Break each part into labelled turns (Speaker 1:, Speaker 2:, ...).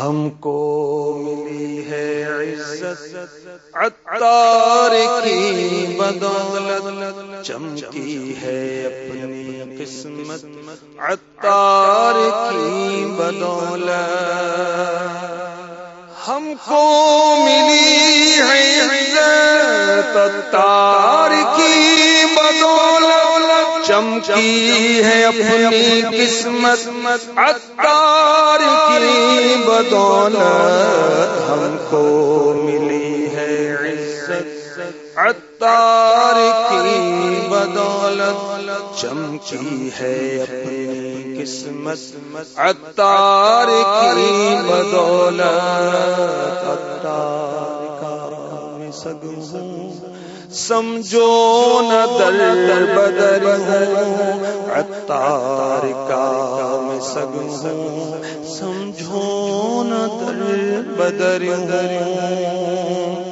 Speaker 1: ہم کو ملی ہے عزت، عطار کی بدولت، چمکی ہے اپنی قسمت، عطار کی بدولت۔ ہم کو ملی ہے عزت، عطار کی چمکی ہے اپنی قسمت، عطار کی بدولت ہم کو ملی ہے عزت۔ عطار کی بدولت چمکی ہے اپنی قسمت۔ عطار کی بدولت، عطار کا میں سگوں سمجھو نہ در بدر ہوں عطار کا میں سگ ہوں۔ سمجھو نہ در بدر ہوں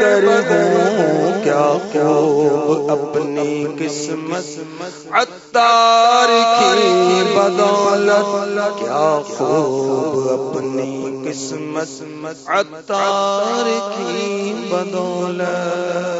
Speaker 1: در ہوں، کیا خوب اپنی قسمت عطار کی بدولت، کیا خوب اپنی قسمت عطار کی بدولت۔